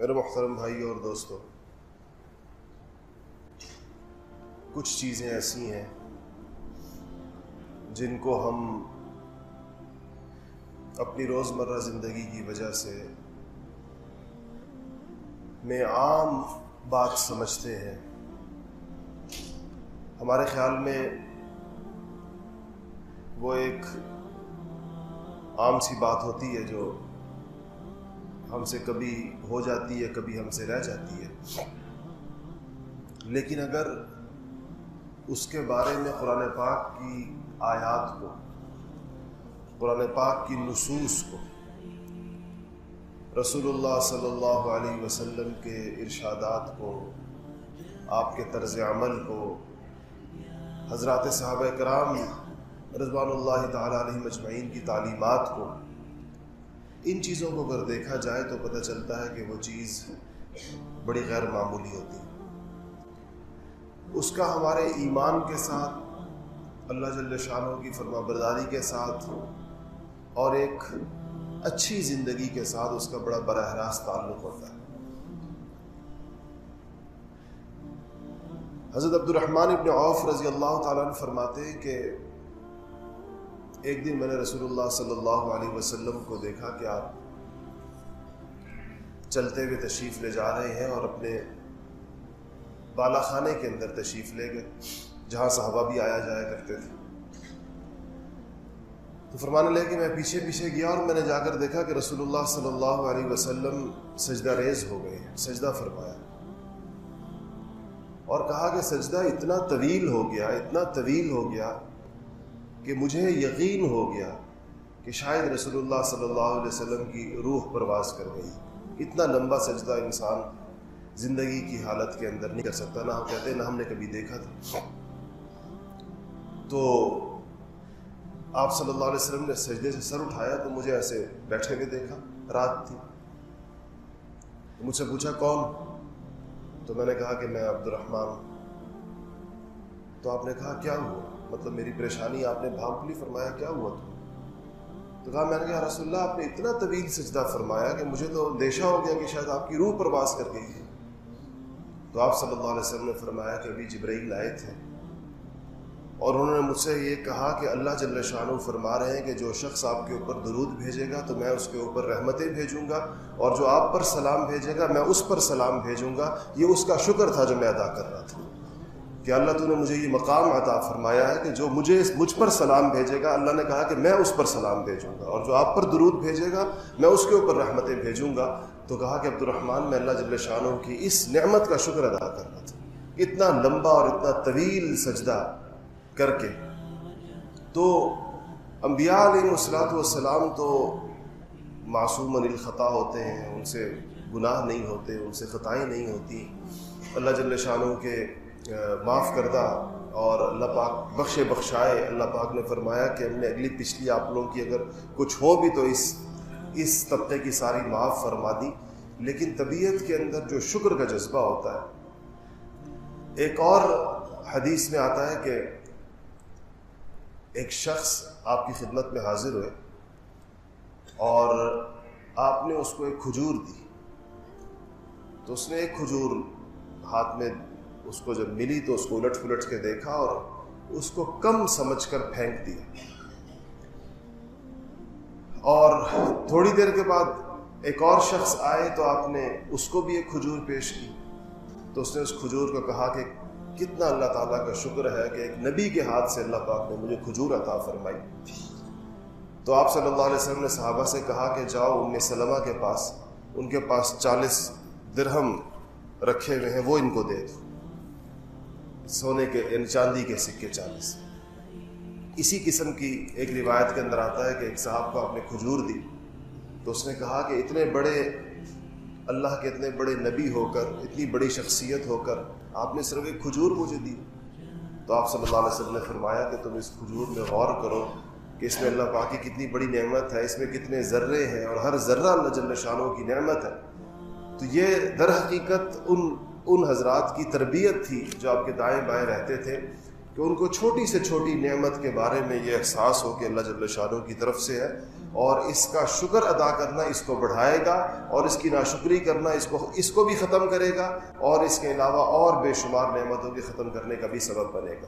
میرے محترم بھائی اور دوستوں کچھ چیزیں ایسی ہیں جن کو ہم اپنی روزمرہ زندگی کی وجہ سے میں عام بات سمجھتے ہیں۔ ہمارے خیال میں وہ ایک عام سی بات ہوتی ہے جو ہم سے کبھی ہو جاتی ہے، کبھی ہم سے رہ جاتی ہے۔ لیکن اگر اس کے بارے میں قرآن پاک کی آیات کو، قرآن پاک کی نصوص کو رسول اللہ صلی اللہ علیہ وسلم کے ارشادات کو، آپ کے طرز عمل کو، حضرات صحابہ کرام رضوان اللہ تعالیٰ علیہ مجمعین کی تعلیمات کو ان چیزوں کو اگر دیکھا جائے تو پتہ چلتا ہے کہ وہ چیز بڑی غیر معمولی ہوتی ہے۔ اس کا ہمارے ایمان کے ساتھ، اللہ جل شاہ کی فرما برداری کے ساتھ اور ایک اچھی زندگی کے ساتھ اس کا بڑا براہ راست تعلق ہوتا ہے۔ حضرت عبد الرحمن ابن عوف رضی اللہ تعالیٰ نے فرماتے ہیں کہ ایک دن میں نے رسول اللہ صلی اللہ علیہ وسلم کو دیکھا کہ آپ چلتے ہوئے تشریف لے جا رہے ہیں اور اپنے بالا خانے کے اندر تشریف لے گئے، جہاں صحابہ بھی آیا جایا کرتے تھے۔ تو فرمانے لے کہ میں پیچھے پیچھے گیا اور میں نے جا کر دیکھا کہ رسول اللہ صلی اللہ علیہ وسلم سجدہ ریز ہو گئے سجدہ فرمایا۔ اور کہا کہ سجدہ اتنا طویل ہو گیا، اتنا طویل ہو گیا کہ مجھے یقین ہو گیا کہ شاید رسول اللہ صلی اللہ علیہ وسلم کی روح پرواز کر گئی۔ اتنا لمبا سجدہ انسان زندگی کی حالت کے اندر نہیں کر سکتا، نہ ہم کہتے نہ ہم نے کبھی دیکھا تھا۔ تو آپ صلی اللہ علیہ وسلم نے سجدے سے سر اٹھایا تو مجھے ایسے بیٹھے ہوئے دیکھا، رات تھی۔ مجھ سے پوچھا، کون؟ تو میں نے کہا کہ میں عبد الرحمن تو آپ نے کہا، کیا ہوا؟ مطلب میری پریشانی آپ نے بھانپلی فرمایا، کیا ہوا تو تو کہا، میں نے کہا رسول اللہ، آپ نے اتنا طویل سجدہ فرمایا کہ مجھے تو اندیشہ ہو گیا کہ شاید آپ کی روح پرواز کر گئی ہے۔ تو آپ صلی اللہ علیہ وسلم نے فرمایا کہ ابھی جبرائیل آئے تھے۔ اور انہوں نے مجھ سے یہ کہا کہ اللہ جل شاہ فرما رہے ہیں کہ جو شخص آپ کے اوپر درود بھیجے گا تو میں اس کے اوپر رحمتیں بھیجوں گا، اور جو آپ پر سلام بھیجے گا، میں اس پر سلام بھیجوں گا۔ یہ اس کا شکر تھا جو میں ادا کر رہا تھا۔ کہ اللہ تو نے مجھے یہ مقام عطا فرمایا ہے کہ جو مجھے مجھ پر سلام بھیجے گا۔ اللہ نے کہا کہ میں اس پر سلام بھیجوں گا اور جو آپ پر درود بھیجے گا، میں اس کے اوپر رحمتیں بھیجوں گا۔ تو کہا کہ عبد الرحمٰن میں اللہ جل شاہ کی اس نعمت کا شکر ادا کر رہا تھا۔ اتنا لمبا اور اتنا طویل سجدہ کر کے۔ تو انبیاء علیہ السلاۃ والسلام تو معصوم الخطا ہوتے ہیں، ان سے گناہ نہیں ہوتے، ان سے خطائیں نہیں ہوتی۔ اللہ جل شاہ کے معاف کردہ اور اللہ پاک بخش بخشائے۔ اللہ پاک نے فرمایا کہ ہم نے اگلی پچھلی آپ لوگوں کی اگر کچھ ہو بھی تو اس اس طبقے کی ساری معاف فرما دی۔ لیکن طبیعت کے اندر جو شکر کا جذبہ ہوتا ہے۔ ایک اور حدیث میں آتا ہے کہ ایک شخص آپ کی خدمت میں حاضر ہوئے اور آپ نے اس کو ایک کھجور دی۔ تو اس نے ایک کھجور ہاتھ میں اس کو جب ملی تو اس کو الٹ پلٹ کے دیکھا اور اس کو کم سمجھ کر پھینک دیا۔ اور تھوڑی دیر کے بعد ایک اور شخص آئے تو آپ نے اس کو بھی ایک کھجور پیش کی۔ تو اس نے اس کھجور کو کہا کہ کتنا اللہ تعالیٰ کا شکر ہے کہ ایک نبی کے ہاتھ سے اللہ پاک نے مجھے کھجور عطا فرمائی۔ تو آپ صلی اللہ علیہ وسلم نے صحابہ سے کہا کہ جاؤ، ام سلمہ کے پاس، ان کے پاس چالیس درہم رکھے ہوئے ہیں، وہ ان کو دے دو۔ سونے کے یعنی چاندی کے سکے چالیس۔ اسی قسم کی ایک روایت کے اندر آتا ہے کہ ایک صاحب کو آپ نے کھجور دی۔ تو اس نے کہا کہ اتنے بڑے اللہ کے اتنے بڑے نبی ہو کر، اتنی بڑی شخصیت ہو کر آپ نے صرف ایک کھجور مجھے دی۔ تو آپ صلی اللہ علیہ وسلم نے فرمایا کہ تم اس کھجور میں غور کرو کہ اس میں اللہ پاک کی کتنی بڑی نعمت ہے، اس میں کتنے ذرے ہیں اور ہر ذرہ اللہ جل شانوں کی نعمت ہے۔ تو یہ در حقیقت ان ان حضرات کی تربیت تھی جو آپ کے دائیں بائیں رہتے تھے کہ ان کو چھوٹی سے چھوٹی نعمت کے بارے میں یہ احساس ہو کہ اللہ جل شاہ کی طرف سے ہے اور اس کا شکر ادا کرنا اس کو بڑھائے گا اور اس کی ناشکری کرنا اس کو اس کو بھی ختم کرے گا اور اس کے علاوہ اور بے شمار نعمتوں کے ختم کرنے کا بھی سبب بنے گا۔